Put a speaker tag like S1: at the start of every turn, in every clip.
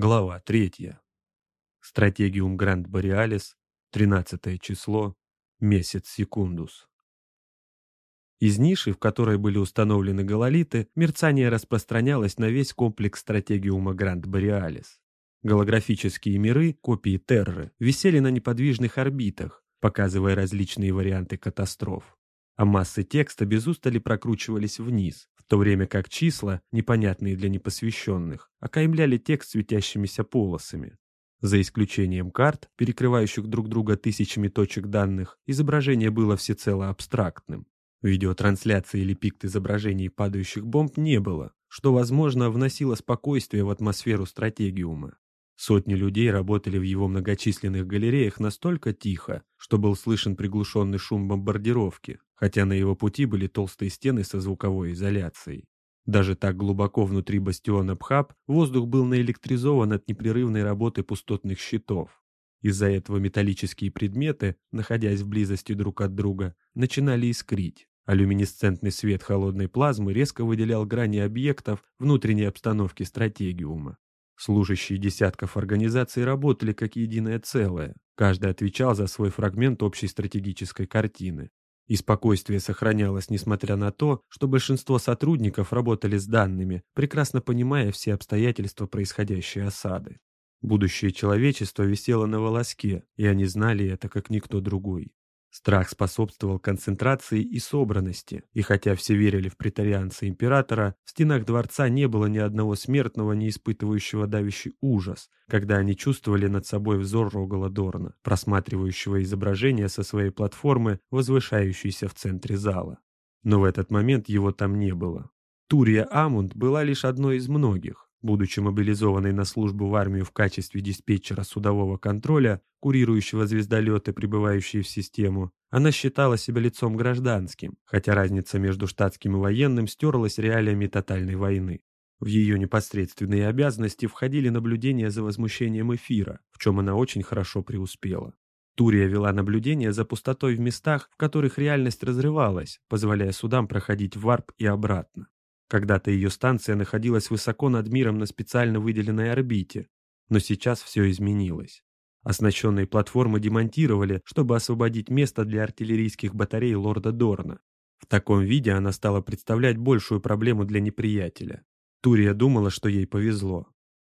S1: Глава 3. Стратегиум Гранд Бореалис, 13 число, месяц секундус. Из ниши, в которой были установлены гололиты, мерцание распространялось на весь комплекс стратегиума Гранд Бореалис. Голографические миры, копии Терры, висели на неподвижных орбитах, показывая различные варианты катастроф. А массы текста без устали прокручивались вниз, в то время как числа, непонятные для непосвященных, окаймляли текст светящимися полосами. За исключением карт, перекрывающих друг друга тысячами точек данных, изображение было всецело абстрактным. Видеотрансляции или пикт изображений падающих бомб не было, что, возможно, вносило спокойствие в атмосферу стратегиума. Сотни людей работали в его многочисленных галереях настолько тихо, что был слышен приглушенный шум бомбардировки, хотя на его пути были толстые стены со звуковой изоляцией. Даже так глубоко внутри бастиона Бхаб воздух был наэлектризован от непрерывной работы пустотных щитов. Из-за этого металлические предметы, находясь в близости друг от друга, начинали искрить, а люминесцентный свет холодной плазмы резко выделял грани объектов внутренней обстановки стратегиума. Служащие десятков организаций работали как единое целое, каждый отвечал за свой фрагмент общей стратегической картины. И спокойствие сохранялось, несмотря на то, что большинство сотрудников работали с данными, прекрасно понимая все обстоятельства происходящей осады. Будущее человечества висело на волоске, и они знали это, как никто другой. Страх способствовал концентрации и собранности, и хотя все верили в претарианца императора, в стенах дворца не было ни одного смертного, не испытывающего давящий ужас, когда они чувствовали над собой взор Рогала Дорна, просматривающего изображение со своей платформы, возвышающейся в центре зала. Но в этот момент его там не было. Турия Амунд была лишь одной из многих, Будучи мобилизованной на службу в армию в качестве диспетчера судового контроля, курирующего звездолеты, прибывающие в систему, она считала себя лицом гражданским, хотя разница между штатским и военным стерлась реалиями тотальной войны. В ее непосредственные обязанности входили наблюдения за возмущением эфира, в чем она очень хорошо преуспела. Турия вела наблюдение за пустотой в местах, в которых реальность разрывалась, позволяя судам проходить варп и обратно. Когда-то ее станция находилась высоко над миром на специально выделенной орбите, но сейчас все изменилось. Оснащенные платформы демонтировали, чтобы освободить место для артиллерийских батарей лорда Дорна. В таком виде она стала представлять большую проблему для неприятеля. Турия думала, что ей повезло.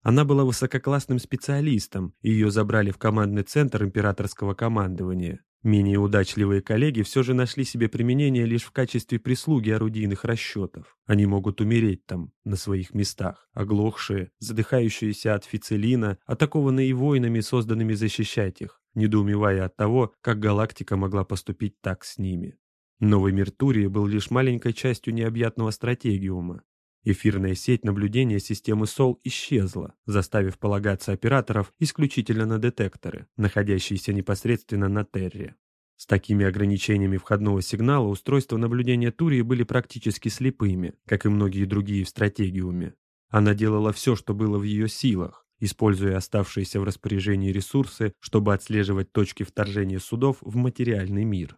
S1: Она была высококлассным специалистом, и ее забрали в командный центр императорского командования. Менее удачливые коллеги все же нашли себе применение лишь в качестве прислуги орудийных расчетов. Они могут умереть там, на своих местах, оглохшие, задыхающиеся от фицелина, атакованные воинами, созданными защищать их, недоумевая от того, как галактика могла поступить так с ними. Новый мир Турии был лишь маленькой частью необъятного стратегиума. Эфирная сеть наблюдения системы СОЛ исчезла, заставив полагаться операторов исключительно на детекторы, находящиеся непосредственно на Терре. С такими ограничениями входного сигнала устройства наблюдения Турии были практически слепыми, как и многие другие в стратегиуме. Она делала все, что было в ее силах, используя оставшиеся в распоряжении ресурсы, чтобы отслеживать точки вторжения судов в материальный мир.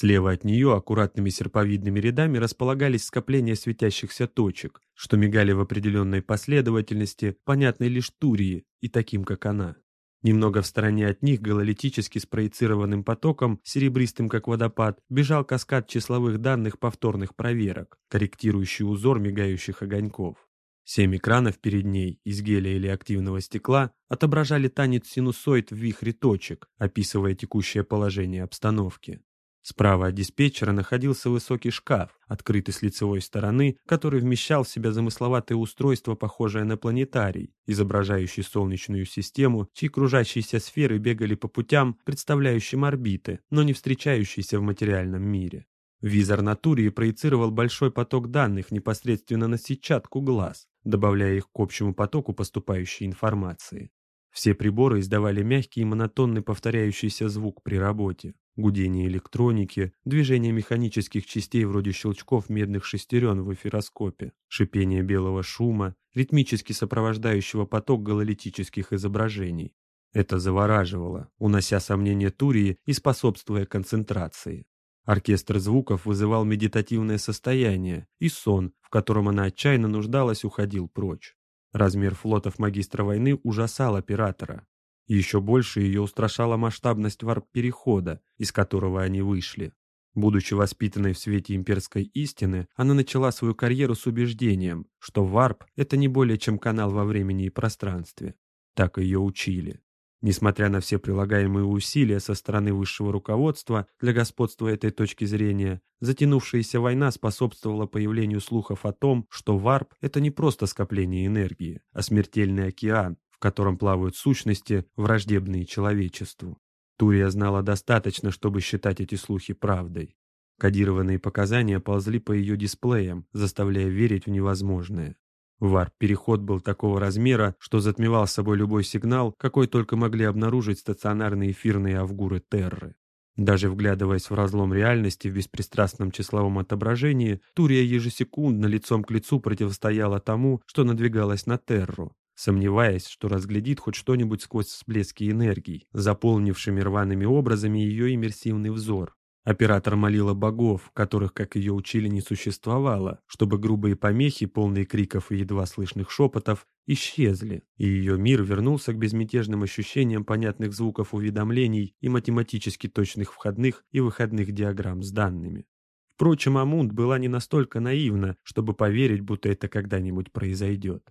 S1: Слева от нее аккуратными серповидными рядами располагались скопления светящихся точек, что мигали в определенной последовательности, понятной лишь Турии и таким, как она. Немного в стороне от них гололитически спроецированным потоком, серебристым как водопад, бежал каскад числовых данных повторных проверок, корректирующий узор мигающих огоньков. Семь экранов перед ней из геля или активного стекла отображали танец синусоид в вихре точек, описывая текущее положение обстановки. Справа от диспетчера находился высокий шкаф, открытый с лицевой стороны, который вмещал в себя замысловатое устройство, похожее на планетарий, изображающий Солнечную систему, чьи кружащиеся сферы бегали по путям, представляющим орбиты, но не встречающиеся в материальном мире. Визор Натурии проецировал большой поток данных непосредственно на сетчатку глаз, добавляя их к общему потоку поступающей информации. Все приборы издавали мягкий и монотонный повторяющийся звук при работе гудение электроники, движение механических частей вроде щелчков медных шестерен в эфироскопе, шипение белого шума, ритмически сопровождающего поток гололитических изображений. Это завораживало, унося сомнения Турии и способствуя концентрации. Оркестр звуков вызывал медитативное состояние, и сон, в котором она отчаянно нуждалась, уходил прочь. Размер флотов магистра войны ужасал оператора. Еще больше ее устрашала масштабность варп-перехода, из которого они вышли. Будучи воспитанной в свете имперской истины, она начала свою карьеру с убеждением, что варп – это не более чем канал во времени и пространстве. Так ее учили. Несмотря на все прилагаемые усилия со стороны высшего руководства для господства этой точки зрения, затянувшаяся война способствовала появлению слухов о том, что варп – это не просто скопление энергии, а смертельный океан, в котором плавают сущности, враждебные человечеству. Турия знала достаточно, чтобы считать эти слухи правдой. Кодированные показания ползли по ее дисплеям, заставляя верить в невозможное. Варп-переход был такого размера, что затмевал собой любой сигнал, какой только могли обнаружить стационарные эфирные авгуры Терры. Даже вглядываясь в разлом реальности в беспристрастном числовом отображении, Турия ежесекундно лицом к лицу противостояла тому, что надвигалось на Терру, сомневаясь, что разглядит хоть что-нибудь сквозь всплески энергий, заполнившими рваными образами ее иммерсивный взор. Оператор молила богов, которых, как ее учили, не существовало, чтобы грубые помехи, полные криков и едва слышных шепотов, исчезли, и ее мир вернулся к безмятежным ощущениям понятных звуков уведомлений и математически точных входных и выходных диаграмм с данными. Впрочем, Амунд была не настолько наивна, чтобы поверить, будто это когда-нибудь произойдет.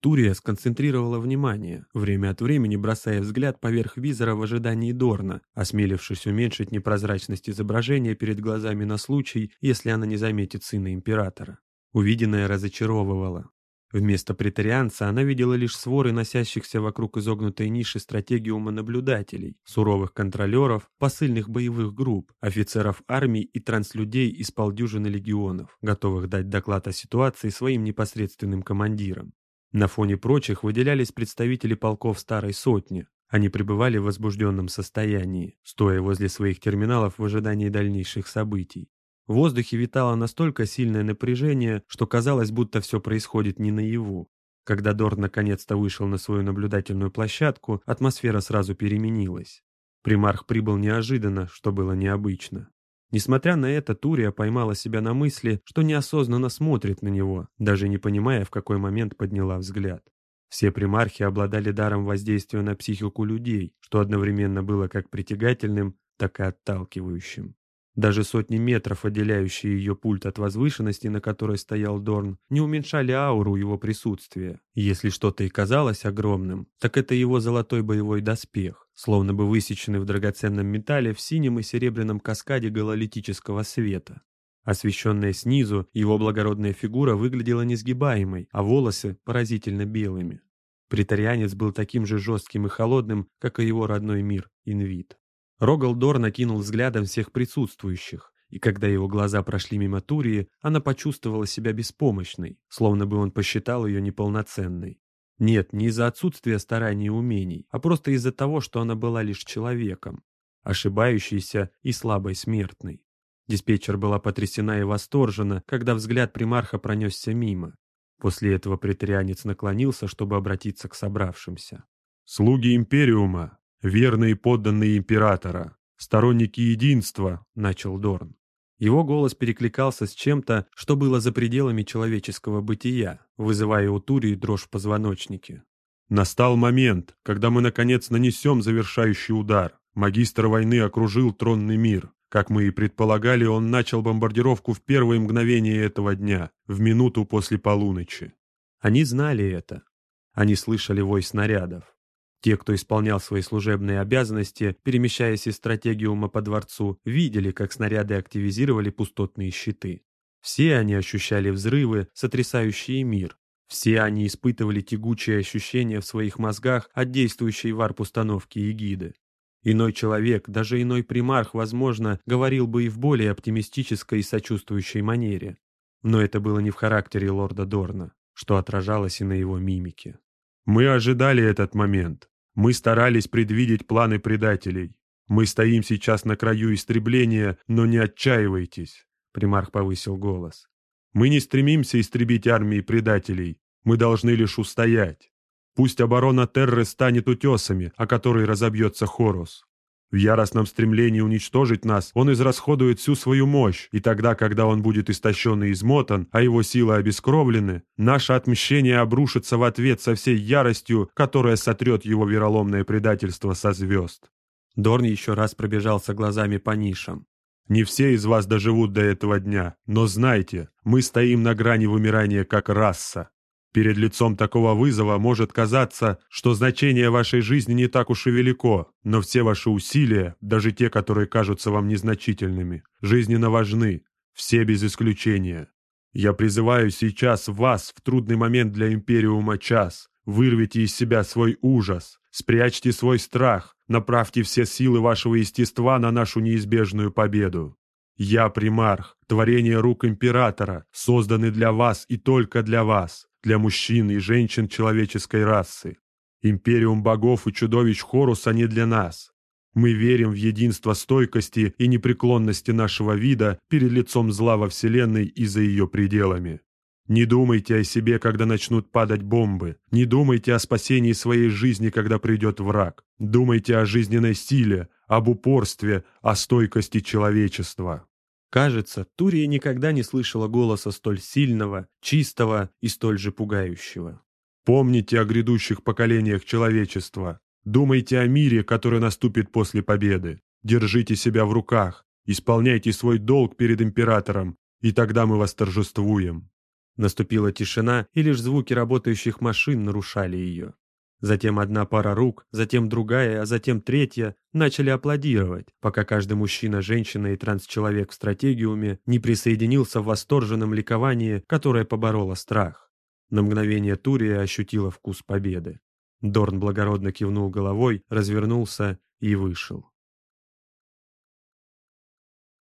S1: Турия сконцентрировала внимание, время от времени бросая взгляд поверх визора в ожидании Дорна, осмелившись уменьшить непрозрачность изображения перед глазами на случай, если она не заметит сына императора. Увиденное разочаровывало. Вместо претарианца она видела лишь своры носящихся вокруг изогнутой ниши стратегиума наблюдателей, суровых контролеров, посыльных боевых групп, офицеров армий и транслюдей из полдюжины легионов, готовых дать доклад о ситуации своим непосредственным командирам. На фоне прочих выделялись представители полков Старой Сотни. Они пребывали в возбужденном состоянии, стоя возле своих терминалов в ожидании дальнейших событий. В воздухе витало настолько сильное напряжение, что казалось, будто все происходит не наяву. Когда Дорн наконец-то вышел на свою наблюдательную площадку, атмосфера сразу переменилась. Примарх прибыл неожиданно, что было необычно. Несмотря на это, Турия поймала себя на мысли, что неосознанно смотрит на него, даже не понимая, в какой момент подняла взгляд. Все примархи обладали даром воздействия на психику людей, что одновременно было как притягательным, так и отталкивающим. Даже сотни метров, отделяющие ее пульт от возвышенности, на которой стоял Дорн, не уменьшали ауру его присутствия. Если что-то и казалось огромным, так это его золотой боевой доспех, словно бы высеченный в драгоценном металле в синем и серебряном каскаде гололитического света. Освещенная снизу, его благородная фигура выглядела несгибаемой, а волосы поразительно белыми. Притарианец был таким же жестким и холодным, как и его родной мир, Инвит. Рогалдор накинул взглядом всех присутствующих, и когда его глаза прошли мимо Турии, она почувствовала себя беспомощной, словно бы он посчитал ее неполноценной. Нет, не из-за отсутствия стараний и умений, а просто из-за того, что она была лишь человеком, ошибающейся и слабой смертной. Диспетчер была потрясена и восторжена, когда взгляд примарха пронесся мимо. После этого претарианец наклонился, чтобы обратиться к собравшимся.
S2: «Слуги Империума, верные подданные императора, сторонники единства», — начал Дорн.
S1: Его голос перекликался с чем-то, что было за пределами человеческого бытия, вызывая у Турии дрожь в позвоночнике.
S2: «Настал момент, когда мы, наконец, нанесем завершающий удар. Магистр войны окружил тронный мир. Как мы и предполагали, он начал бомбардировку в первые мгновения этого дня, в минуту после полуночи».
S1: Они знали это. Они слышали вой снарядов. Те, кто исполнял свои служебные обязанности, перемещаясь из стратегиума по дворцу, видели, как снаряды активизировали пустотные щиты. Все они ощущали взрывы, сотрясающие мир. Все они испытывали тягучие ощущения в своих мозгах от действующей варп-установки эгиды. Иной человек, даже иной примарх, возможно, говорил бы и в более оптимистической и сочувствующей манере. Но это было не в характере лорда Дорна, что отражалось и на его мимике.
S2: Мы ожидали этот момент. Мы старались предвидеть планы предателей. Мы стоим сейчас на краю истребления, но не отчаивайтесь. Примарх повысил голос. Мы не стремимся истребить армии предателей. Мы должны лишь устоять. Пусть оборона Терры станет утесами, о которой разобьется Хорус. В яростном стремлении уничтожить нас он израсходует всю свою мощь, и тогда, когда он будет истощен и измотан, а его силы обескровлены, наше отмщение обрушится в ответ со всей яростью, которая сотрет его вероломное предательство со звезд.
S1: Дорн еще раз пробежался глазами по нишам.
S2: Не все из вас доживут до этого дня, но знайте, мы стоим на грани вымирания как раса. Перед лицом такого вызова может казаться, что значение вашей жизни не так уж и велико, но все ваши усилия, даже те, которые кажутся вам незначительными, жизненно важны, все без исключения. Я призываю сейчас вас в трудный момент для Империума час. Вырвите из себя свой ужас, спрячьте свой страх, направьте все силы вашего естества на нашу неизбежную победу. Я примарх, творение рук Императора, созданный для вас и только для вас для мужчин и женщин человеческой расы. Империум богов и чудовищ Хоруса не для нас. Мы верим в единство стойкости и непреклонности нашего вида перед лицом зла во Вселенной и за ее пределами. Не думайте о себе, когда начнут падать бомбы. Не думайте о спасении своей жизни, когда придет враг. Думайте о жизненной силе, об упорстве, о стойкости человечества.
S1: Кажется, Турия никогда не слышала голоса столь сильного, чистого и столь же пугающего.
S2: «Помните о грядущих поколениях человечества. Думайте о мире, который наступит после победы. Держите себя в руках, исполняйте свой долг перед императором, и тогда мы восторжествуем».
S1: Наступила тишина, и лишь звуки работающих машин нарушали ее. Затем одна пара рук, затем другая, а затем третья начали аплодировать, пока каждый мужчина, женщина и трансчеловек в стратегиуме не присоединился в восторженном ликовании, которое побороло страх. На мгновение Турия ощутила вкус победы. Дорн благородно кивнул головой, развернулся и вышел.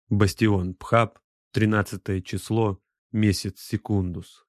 S1: Бастион Пхаб, 13 число, месяц секундус.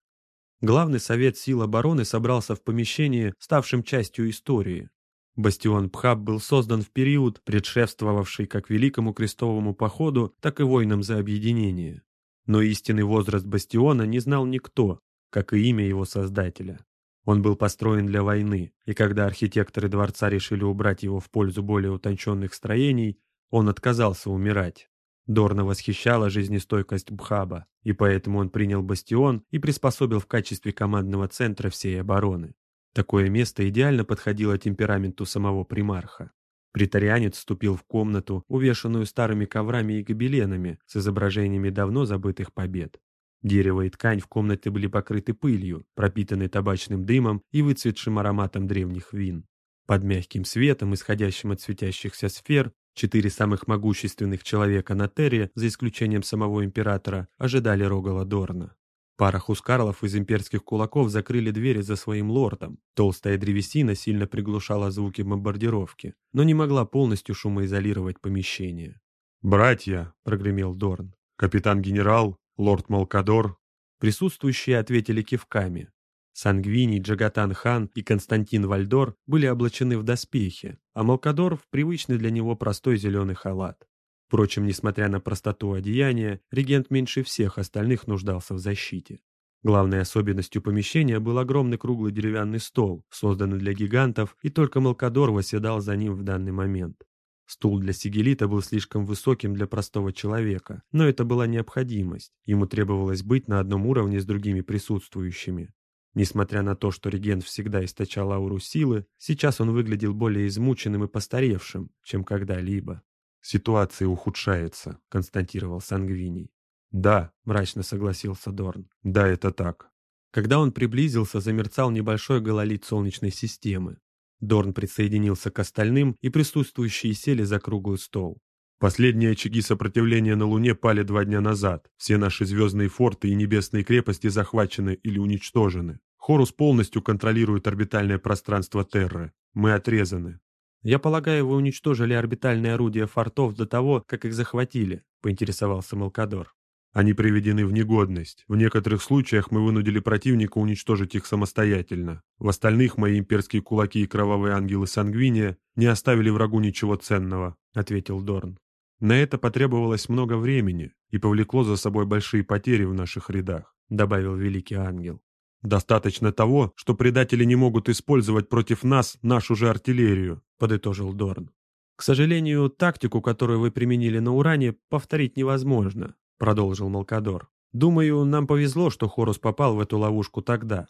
S1: Главный совет сил обороны собрался в помещении, ставшем частью истории. Бастион Пхаб был создан в период, предшествовавший как Великому крестовому походу, так и войнам за объединение. Но истинный возраст бастиона не знал никто, как и имя его создателя. Он был построен для войны, и когда архитекторы дворца решили убрать его в пользу более утонченных строений, он отказался умирать. Дорна восхищала жизнестойкость Бхаба, и поэтому он принял бастион и приспособил в качестве командного центра всей обороны. Такое место идеально подходило темпераменту самого примарха. Притарианец вступил в комнату, увешанную старыми коврами и гобеленами с изображениями давно забытых побед. Дерево и ткань в комнате были покрыты пылью, пропитанной табачным дымом и выцветшим ароматом древних вин. Под мягким светом, исходящим от светящихся сфер, Четыре самых могущественных человека на Терре, за исключением самого императора, ожидали Рогала Дорна. Пара хускарлов из имперских кулаков закрыли двери за своим лордом. Толстая древесина сильно приглушала звуки бомбардировки, но не могла полностью шумоизолировать помещение.
S2: «Братья!» — прогремел Дорн. «Капитан-генерал, лорд Малкадор».
S1: Присутствующие ответили кивками. Сангвини, Джагатан хан и Константин Вальдор были облачены в доспехи, а Малкадор в привычный для него простой зеленый халат. Впрочем, несмотря на простоту одеяния, регент меньше всех остальных нуждался в защите. Главной особенностью помещения был огромный круглый деревянный стол, созданный для гигантов, и только Малкадор восседал за ним в данный момент. Стул для Сигелита был слишком высоким для простого человека, но это была необходимость. Ему требовалось быть на одном уровне с другими присутствующими. Несмотря на то, что регент всегда источал ауру силы, сейчас он выглядел более измученным и постаревшим, чем когда-либо.
S2: «Ситуация ухудшается», — констатировал Сангвиний.
S1: «Да», — мрачно согласился Дорн.
S2: «Да, это так».
S1: Когда он приблизился, замерцал небольшой гололит Солнечной системы. Дорн присоединился к остальным, и присутствующие сели за круглый стол.
S2: Последние очаги сопротивления на Луне пали два дня назад. Все наши звездные форты и небесные крепости захвачены или уничтожены. Хорус полностью контролирует орбитальное пространство Терры. Мы отрезаны.
S1: «Я полагаю, вы уничтожили орбитальные орудия фортов до того, как их захватили», — поинтересовался Малкадор.
S2: Они приведены в негодность. В некоторых случаях мы вынудили противника уничтожить их самостоятельно. В остальных мои имперские кулаки и кровавые ангелы Сангвиния не оставили врагу ничего ценного», — ответил Дорн. На это потребовалось много времени и повлекло за собой большие потери в наших рядах, добавил великий ангел. Достаточно того, что предатели не могут использовать против нас нашу же артиллерию, подытожил Дорн.
S1: К сожалению, тактику, которую вы применили на Уране, повторить невозможно, продолжил Малкадор. Думаю, нам повезло, что Хорус попал в эту ловушку тогда.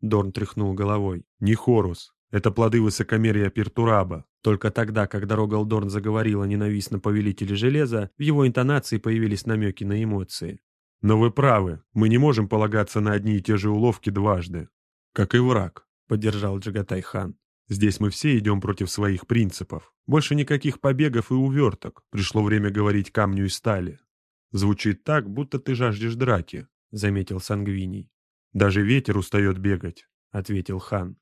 S1: Дорн тряхнул головой.
S2: Не Хорус. Это плоды высокомерия Пертураба.
S1: Только тогда, когда Рогалдорн заговорил о ненавистном повелителе железа, в его интонации появились намеки на эмоции.
S2: Но вы правы, мы не можем полагаться на одни и те же уловки дважды. Как и враг, поддержал Джагатай хан. Здесь мы все идем против своих принципов. Больше никаких побегов и уверток. Пришло время говорить камню и стали. Звучит так, будто ты жаждешь драки, заметил Сангвиний. Даже ветер устает бегать, ответил хан.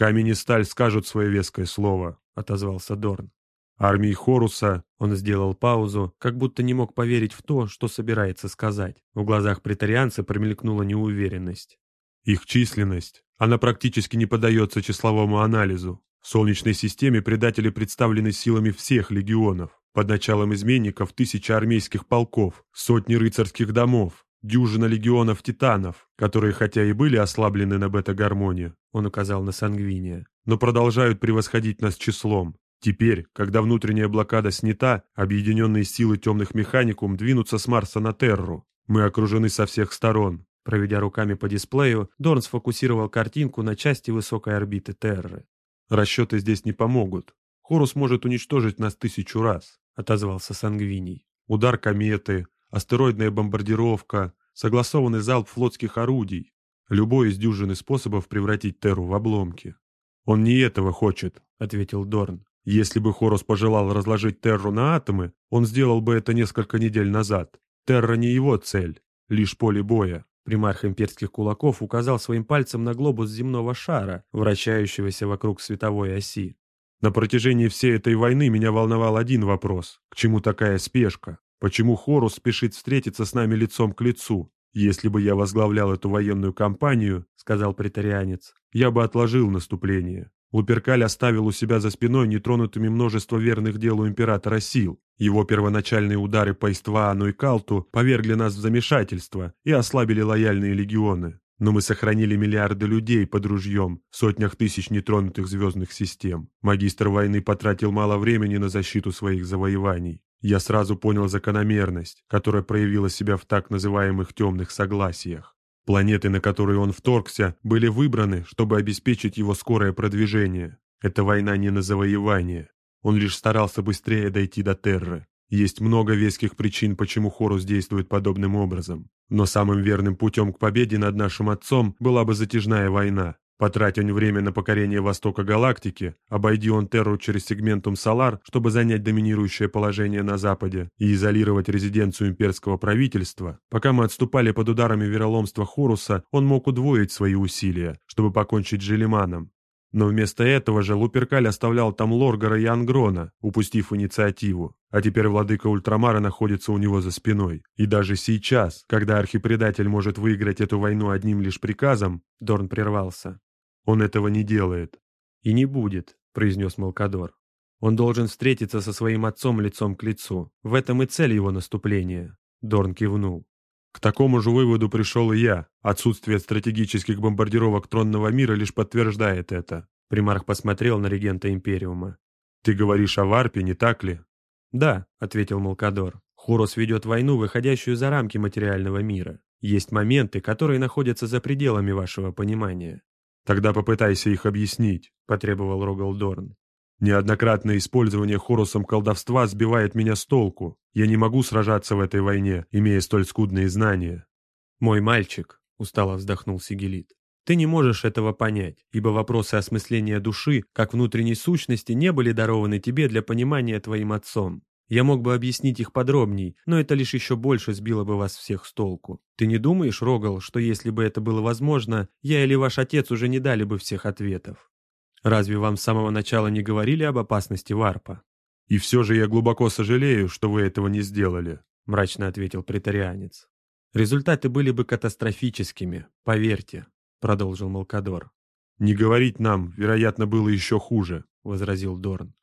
S2: Камень и скажут свое веское слово, отозвался Дорн. Армии Хоруса
S1: он сделал паузу, как будто не мог поверить в то, что собирается сказать. В глазах претарианца промелькнула неуверенность.
S2: Их численность, она практически не поддается числовому анализу. В Солнечной системе предатели представлены силами всех легионов. Под началом изменников тысяча армейских полков, сотни рыцарских домов, дюжина легионов титанов, которые хотя и были ослаблены на бета-гармоне, он указал на Сангвиния, но продолжают превосходить нас числом. Теперь, когда внутренняя блокада снята, объединенные силы темных механикум двинутся с Марса на Терру. Мы окружены со всех сторон.
S1: Проведя руками по дисплею, Дорн сфокусировал картинку на части высокой орбиты Терры.
S2: «Расчеты здесь не помогут. Хорус может уничтожить нас тысячу раз», — отозвался Сангвиний. «Удар кометы, астероидная бомбардировка, согласованный залп флотских орудий. Любой из дюжины способов превратить Терру в обломки». «Он не этого хочет», — ответил Дорн. «Если бы Хорус пожелал разложить Терру на атомы, он сделал бы это несколько недель назад. Терра не его цель, лишь поле боя».
S1: Примарх имперских кулаков указал своим пальцем на глобус земного шара, вращающегося вокруг световой оси.
S2: На протяжении всей этой войны меня волновал один вопрос. К чему такая спешка? Почему Хорус спешит встретиться с нами лицом к лицу? Если бы я возглавлял эту военную кампанию, сказал претарианец, я бы отложил наступление. Луперкаль оставил у себя за спиной нетронутыми множество верных делу императора сил. Его первоначальные удары по Истваану и Калту повергли нас в замешательство и ослабили лояльные легионы. Но мы сохранили миллиарды людей под ружьем в сотнях тысяч нетронутых звездных систем. Магистр войны потратил мало времени на защиту своих завоеваний. Я сразу понял закономерность, которая проявила себя в так называемых темных согласиях. Планеты, на которые он вторгся, были выбраны, чтобы обеспечить его скорое продвижение. Это война не на завоевание. Он лишь старался быстрее дойти до Терры. Есть много веских причин, почему Хорус действует подобным образом. Но самым верным путем к победе над нашим отцом была бы затяжная война. Потрать он время на покорение востока галактики, обойди он Терру через сегментум Солар, чтобы занять доминирующее положение на Западе и изолировать резиденцию имперского правительства, пока мы отступали под ударами вероломства Хоруса, он мог удвоить свои усилия, чтобы покончить с Желиманом. Но вместо этого же Луперкаль оставлял там Лоргара и Ангрона, упустив инициативу. А теперь владыка Ультрамара находится у него за спиной. И даже сейчас, когда архипредатель может выиграть эту войну одним лишь приказом, Дорн прервался. Он этого не делает.
S1: «И не будет», — произнес Малкадор. «Он должен встретиться со своим отцом лицом к лицу. В этом и цель его наступления». Дорн кивнул.
S2: К такому же выводу пришел и я. Отсутствие стратегических бомбардировок тронного мира лишь подтверждает это.
S1: Примарх посмотрел на регента Империума.
S2: «Ты говоришь о Варпе, не так ли?»
S1: «Да», — ответил Малкадор. «Хорос ведет войну, выходящую за рамки материального мира. Есть моменты, которые находятся за пределами вашего понимания.
S2: «Тогда попытайся их объяснить», — потребовал Рогалдорн. «Неоднократное использование Хорусом колдовства сбивает меня с толку. Я не могу сражаться в этой войне, имея столь скудные знания».
S1: «Мой мальчик», — устало вздохнул Сигелит, — «ты не можешь этого понять, ибо вопросы осмысления души, как внутренней сущности, не были дарованы тебе для понимания твоим отцом. Я мог бы объяснить их подробней, но это лишь еще больше сбило бы вас всех с толку. Ты не думаешь, Рогал, что если бы это было возможно, я или ваш отец уже не дали бы всех ответов? Разве вам с самого начала не говорили об опасности варпа?
S2: И все же я глубоко сожалею, что вы этого не сделали,
S1: мрачно ответил претарианец. Результаты были бы катастрофическими, поверьте, продолжил Малкадор.
S2: Не говорить нам, вероятно, было еще хуже,
S1: возразил Дорн.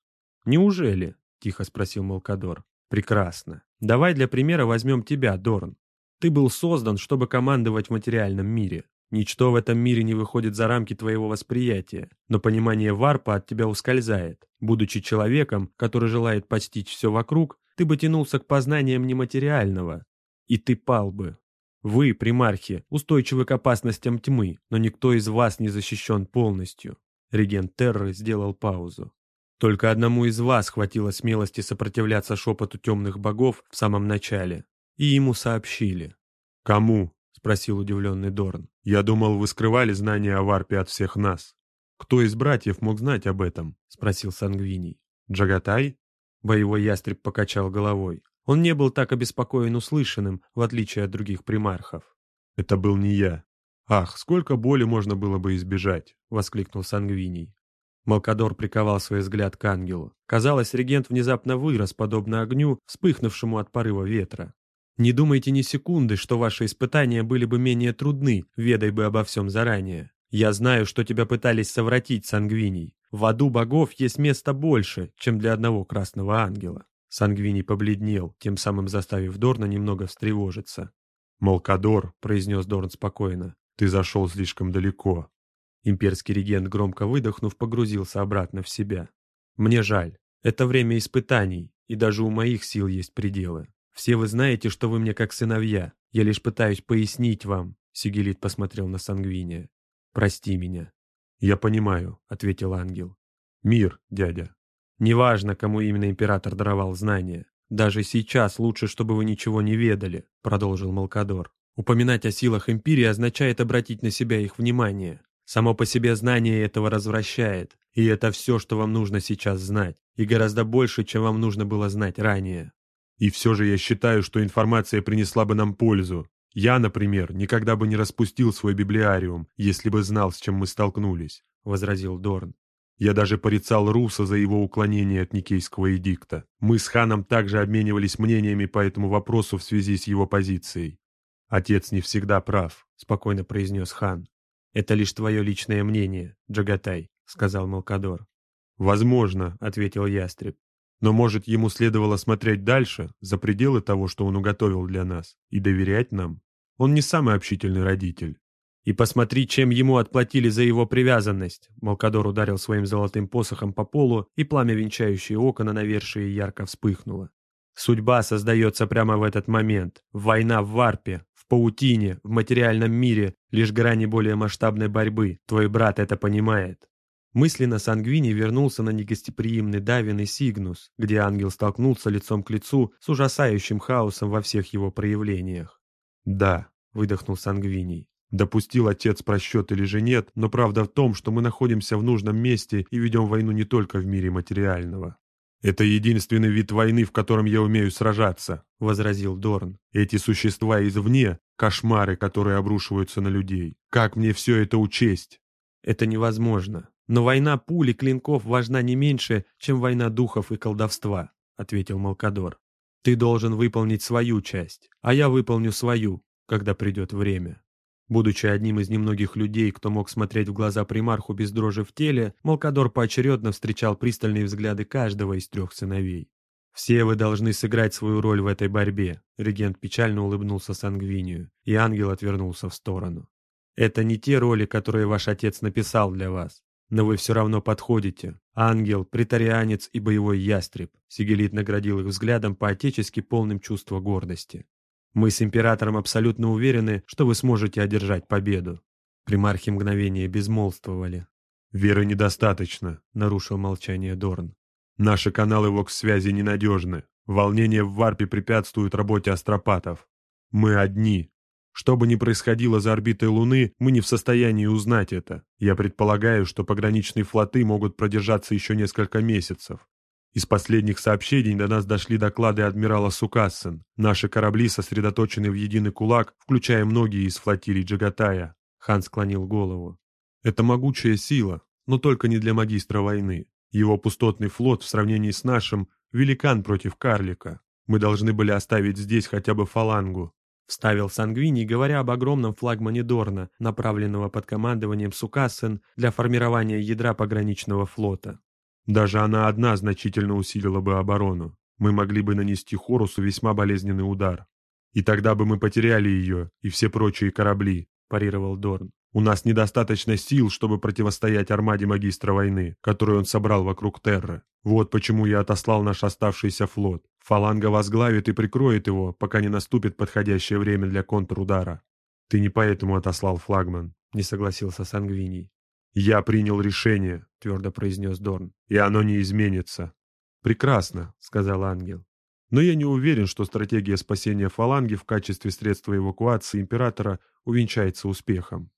S1: Неужели? — тихо спросил Малкадор. «Прекрасно. Давай для примера возьмем тебя, Дорн. Ты был создан, чтобы командовать в материальном мире. Ничто в этом мире не выходит за рамки твоего восприятия, но понимание варпа от тебя ускользает. Будучи человеком, который желает постичь все вокруг, ты бы тянулся к познаниям нематериального, и ты пал бы. Вы, примархи, устойчивы к опасностям тьмы, но никто из вас не защищен полностью. Регент Терры сделал паузу. Только одному из вас хватило смелости сопротивляться шепоту темных богов в самом начале. И ему сообщили.
S2: «Кому?»
S1: — спросил удивленный Дорн.
S2: «Я думал, вы скрывали знания о Варпе от всех нас. Кто из братьев мог знать об этом?»
S1: — спросил Сангвиний.
S2: «Джагатай?»
S1: Боевой ястреб покачал головой. Он не был так обеспокоен услышанным, в отличие от других примархов.
S2: «Это был не я. Ах, сколько боли можно было бы избежать!» — воскликнул Сангвиний.
S1: Малкадор приковал свой взгляд к ангелу. Казалось, регент внезапно вырос, подобно огню, вспыхнувшему от порыва ветра. «Не думайте ни секунды, что ваши испытания были бы менее трудны, ведай бы обо всем заранее. Я знаю, что тебя пытались совратить, Сангвиний. В аду богов есть место больше, чем для одного красного ангела». Сангвиний побледнел, тем самым заставив Дорна немного встревожиться.
S2: «Малкадор», — произнес Дорн спокойно, — «ты зашел слишком далеко.
S1: Имперский регент, громко выдохнув, погрузился обратно в себя. «Мне жаль. Это время испытаний, и даже у моих сил есть пределы. Все вы знаете, что вы мне как сыновья. Я лишь пытаюсь пояснить вам», — Сигелит посмотрел на Сангвиния. «Прости меня».
S2: «Я понимаю», — ответил ангел. «Мир, дядя».
S1: «Неважно, кому именно император даровал знания. Даже сейчас лучше, чтобы вы ничего не ведали», — продолжил Малкадор. «Упоминать о силах Империи означает обратить на себя их внимание. Само по себе знание этого развращает, и это все, что вам нужно сейчас знать, и гораздо больше, чем вам нужно было знать ранее.
S2: И все же я считаю, что информация принесла бы нам пользу. Я, например, никогда бы не распустил свой библиариум, если бы знал, с чем мы столкнулись», — возразил Дорн. Я даже порицал Руса за его уклонение от Никейского эдикта. Мы с ханом также обменивались мнениями по этому вопросу в связи с его позицией. «Отец не всегда прав», — спокойно произнес хан.
S1: «Это лишь твое личное мнение, Джагатай», — сказал Малкадор.
S2: «Возможно», — ответил Ястреб. «Но, может, ему следовало смотреть дальше, за пределы того, что он уготовил для нас, и доверять нам? Он не самый общительный родитель».
S1: «И посмотри, чем ему отплатили за его привязанность!» Малкадор ударил своим золотым посохом по полу, и пламя венчающее окна на навершие ярко вспыхнуло. Судьба создается прямо в этот момент. Война в варпе, в паутине, в материальном мире, лишь грани более масштабной борьбы. Твой брат это понимает. Мысленно Сангвини вернулся на негостеприимный Давин и Сигнус, где ангел столкнулся лицом к лицу с ужасающим хаосом во всех его проявлениях.
S2: «Да», — выдохнул Сангвиний, — «допустил отец просчет или же нет, но правда в том, что мы находимся в нужном месте и ведем войну не только в мире материального. «Это единственный вид войны, в котором я умею сражаться», — возразил Дорн. «Эти существа извне — кошмары, которые обрушиваются на людей. Как мне все это учесть?»
S1: «Это невозможно. Но война пули клинков важна не меньше, чем война духов и колдовства», — ответил Малкадор. «Ты должен выполнить свою часть, а я выполню свою, когда придет время». Будучи одним из немногих людей, кто мог смотреть в глаза примарху без дрожи в теле, Малкадор поочередно встречал пристальные взгляды каждого из трех сыновей. «Все вы должны сыграть свою роль в этой борьбе», — регент печально улыбнулся Сангвинию, и ангел отвернулся в сторону. «Это не те роли, которые ваш отец написал для вас, но вы все равно подходите. Ангел, притарианец и боевой ястреб», — Сигелит наградил их взглядом по-отечески полным чувства гордости. Мы с императором абсолютно уверены, что вы сможете одержать победу». Примархи мгновения безмолвствовали.
S2: «Веры недостаточно», — нарушил молчание Дорн. «Наши каналы ВОКС-связи ненадежны. Волнения в варпе препятствуют работе астропатов. Мы одни. Что бы ни происходило за орбитой Луны, мы не в состоянии узнать это. Я предполагаю, что пограничные флоты могут продержаться еще несколько месяцев. Из последних сообщений до нас дошли доклады адмирала Сукассен. Наши корабли сосредоточены в единый кулак, включая многие из флотилий Джагатая. Хан склонил голову. Это могучая сила, но только не для магистра войны. Его пустотный флот в сравнении с нашим – великан против карлика. Мы должны были оставить здесь хотя бы фалангу.
S1: Вставил Сангвини, говоря об огромном флагмане Дорна, направленного под командованием Сукассен для формирования ядра пограничного флота.
S2: Даже она одна значительно усилила бы оборону. Мы могли бы нанести Хорусу весьма болезненный удар. И тогда бы мы потеряли ее и все прочие корабли, парировал Дорн. У нас недостаточно сил, чтобы противостоять армаде магистра войны, которую он собрал вокруг Терры. Вот почему я отослал наш оставшийся флот. Фаланга возглавит и прикроет его, пока не наступит подходящее время для контрудара. Ты не поэтому отослал флагман, не согласился Сангвиний. «Я принял решение», — твердо произнес Дорн, — «и оно не изменится». «Прекрасно», — сказал ангел. «Но я не уверен, что стратегия спасения фаланги в качестве средства эвакуации императора увенчается успехом».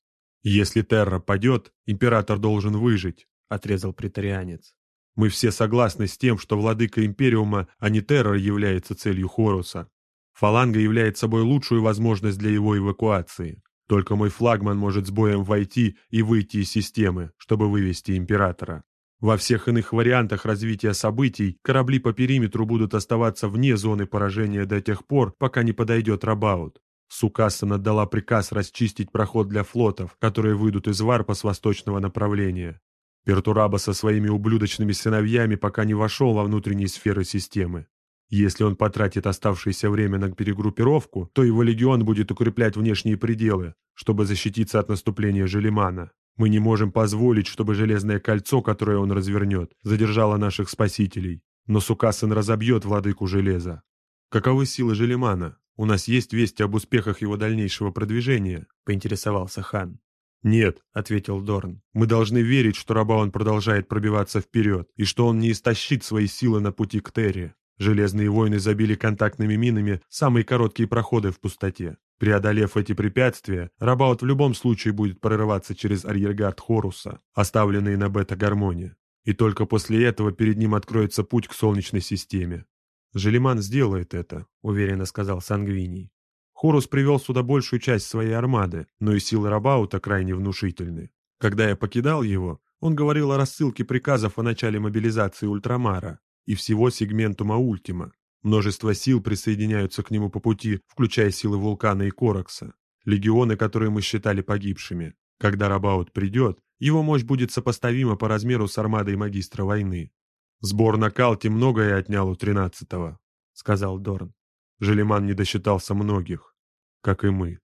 S2: «Если Терра падет, император должен выжить», — отрезал претарианец. «Мы все согласны с тем, что владыка Империума, а не Террор, является целью Хоруса. Фаланга является собой лучшую возможность для его эвакуации. Только мой флагман может с боем войти и выйти из системы, чтобы вывести Императора. Во всех иных вариантах развития событий корабли по периметру будут оставаться вне зоны поражения до тех пор, пока не подойдет Рабаут. Сукассан отдала приказ расчистить проход для флотов, которые выйдут из Варпа с восточного направления. Пертураба со своими ублюдочными сыновьями пока не вошел во внутренние сферы системы. Если он потратит оставшееся время на перегруппировку, то его легион будет укреплять внешние пределы, чтобы защититься от наступления Желемана. Мы не можем позволить, чтобы Железное кольцо, которое он развернет, задержало наших спасителей. Но Сукасен разобьет владыку Железа. Каковы силы Желемана? У нас есть вести об успехах его дальнейшего продвижения?» — поинтересовался хан. «Нет», — ответил Дорн. «Мы должны верить, что Рабаун продолжает пробиваться вперед, и что он не истощит свои силы на пути к Терри. Железные войны забили контактными минами самые короткие проходы в пустоте. Преодолев эти препятствия, Рабаут в любом случае будет прорываться через арьергард Хоруса, оставленный на бета-гармоне. И только после этого перед ним откроется путь к Солнечной системе. «Желеман сделает это», — уверенно сказал Сангвиний. Хорус привел сюда большую часть своей армады, но и силы Рабаута крайне внушительны. Когда я покидал его, он говорил о рассылке приказов о начале мобилизации Ультрамара и всего сегментума Ультима. Множество сил присоединяются к нему по пути, включая силы Вулкана и Коракса, легионы, которые мы считали погибшими. Когда Рабаут придет, его мощь будет сопоставима по размеру с армадой магистра войны. «Сбор на Калте многое отнял у тринадцатого», — сказал Дорн. Желеман не досчитался многих, как и мы.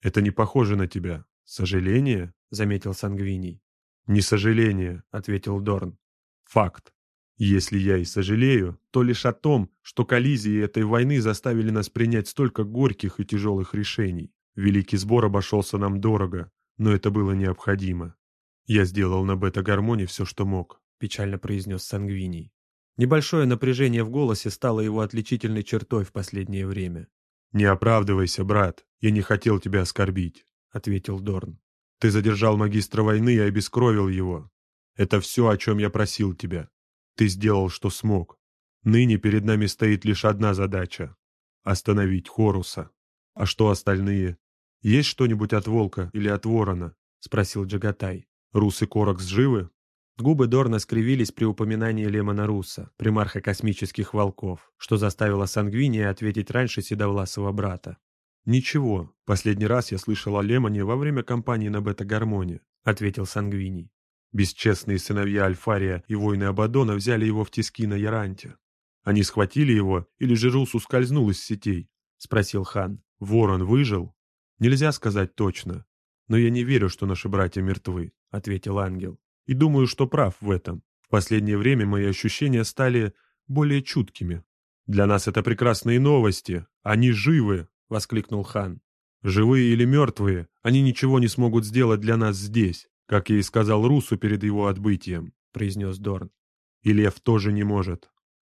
S2: Это не похоже на тебя. Сожаление? — заметил Сангвиний. «Не сожаление», — ответил Дорн. «Факт. Если я и сожалею, то лишь о том, что коллизии этой войны заставили нас принять столько горьких и тяжелых решений. Великий сбор обошелся нам дорого, но это было необходимо. Я сделал на бета-гармоне все, что мог печально произнес Сангвиний. Небольшое напряжение в голосе стало его отличительной чертой в последнее время. «Не оправдывайся, брат, я не хотел тебя оскорбить», — ответил Дорн. «Ты задержал магистра войны и обескровил его. Это все, о чем я просил тебя. Ты сделал, что смог. Ныне перед нами стоит лишь одна задача — остановить Хоруса. А что остальные? Есть что-нибудь от волка или от ворона?» — спросил Джагатай. «Рус и Коракс живы?» Губы Дорна скривились при упоминании Лемона Руса, примарха космических волков, что заставило Сангвиния ответить раньше седовласого брата. «Ничего, последний раз я слышал о Лемоне во время кампании на Бета-Гармоне», — ответил Сангвиний. Бесчестные сыновья Альфария и воины Абадона взяли его в тиски на Яранте. Они схватили его, или же Рус ускользнул из сетей? — спросил хан. Ворон выжил? Нельзя сказать точно. Но я не верю, что наши братья мертвы, — ответил ангел. И думаю, что прав в этом. В последнее время мои ощущения стали более чуткими. «Для нас это прекрасные новости. Они живы!» — воскликнул хан. «Живые или мертвые, они ничего не смогут сделать для нас здесь, как я и сказал Русу перед его отбытием», — произнес Дорн. «И Лев тоже не может».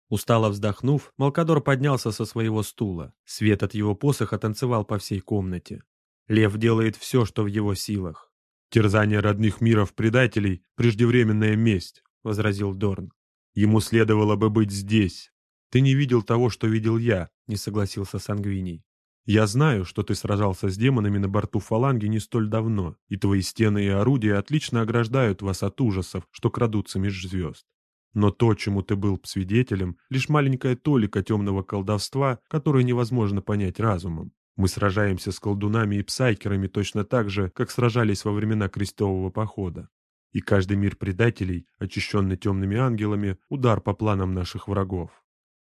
S2: Устало вздохнув, Малкадор поднялся со своего стула. Свет от его посоха танцевал по всей комнате. Лев делает все, что в его силах. «Терзание родных миров предателей — преждевременная месть», — возразил Дорн. «Ему следовало бы быть здесь. Ты не видел того, что видел я», — не согласился Сангвиний. «Я знаю, что ты сражался с демонами на борту фаланги не столь давно, и твои стены и орудия отлично ограждают вас от ужасов, что крадутся меж звезд. Но то, чему ты был свидетелем, лишь маленькая толика темного колдовства, которое невозможно понять разумом. Мы сражаемся с колдунами и псайкерами точно так же, как сражались во времена крестового похода. И каждый мир предателей, очищенный темными ангелами, удар по планам наших врагов.